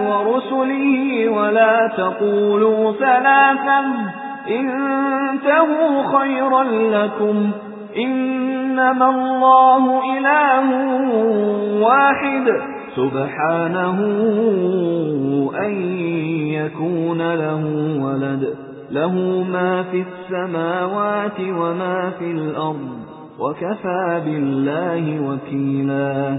ورسله ولا تقولوا ثلاثا انتهوا خيرا لكم إنما الله إله واحد سبحانه أن يكون له ولد له ما في السماوات وما في الأرض وكفى بالله وكيلا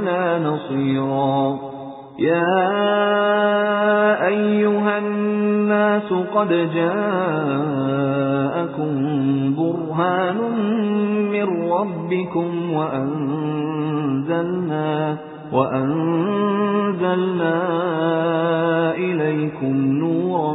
ولا نصيرا. يا أيها الناس قد جاءكم برهان من ربكم وأنزلنا وأنزلنا إليكم نورا